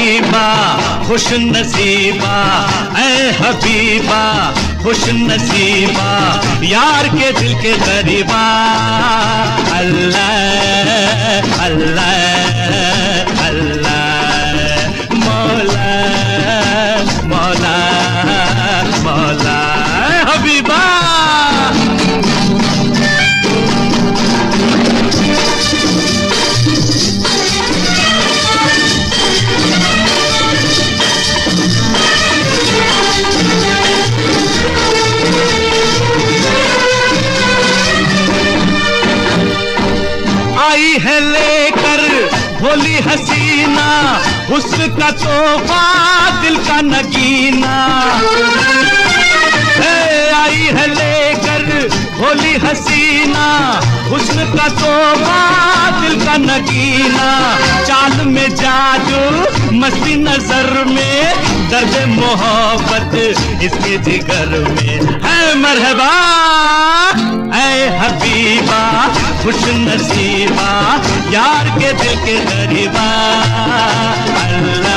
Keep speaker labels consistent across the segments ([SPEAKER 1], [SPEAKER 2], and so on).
[SPEAKER 1] Habiba, खुश नसीबा, ऐ Habiba, खुश नसीबा, यार के दिल के करीबा अल्लाह अल्लाह अल्लाह, मौला मौला मौला हबीबा। आई है लेकर, भोली हसीना, उसका तोहफा दिल का नगीना। आई है लेकर, भोली हसीना हुस्न का तोहफा दिल का नगीना। चाल में जादू, मस्ती नज़र में, दर्द मोहब्बत इसके जिगर में। है मरहबा, ऐ हबीबा खुश नसीबा यार के दिल के करीबा अल्लाह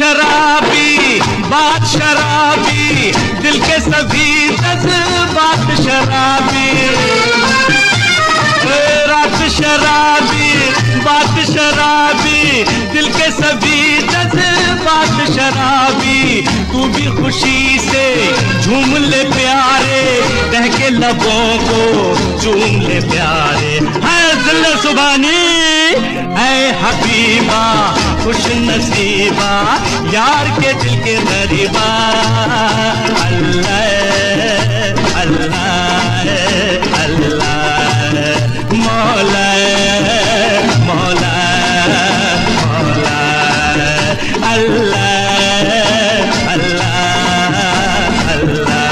[SPEAKER 1] शराबी, बात शराबी, दिल के सभी दस बात शराबी। रात शराबी, बात शराबी, दिल के सभी दस बात शराबी। तू भी खुशी से झूम ले प्यारे बह के लबों को झूम ले प्यारे। है सुबानी ऐ हबीबा। खुश नसीबा यार के दिल के गरीबा अल्लाह अल्लाह अल्लाह मौला मौला मौला अल्लाह अल्लाह अल्लाह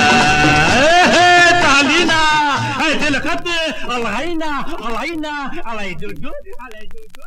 [SPEAKER 1] तालीना दिल खत अलगैना अलगैना अलई दुदू अलई दुदू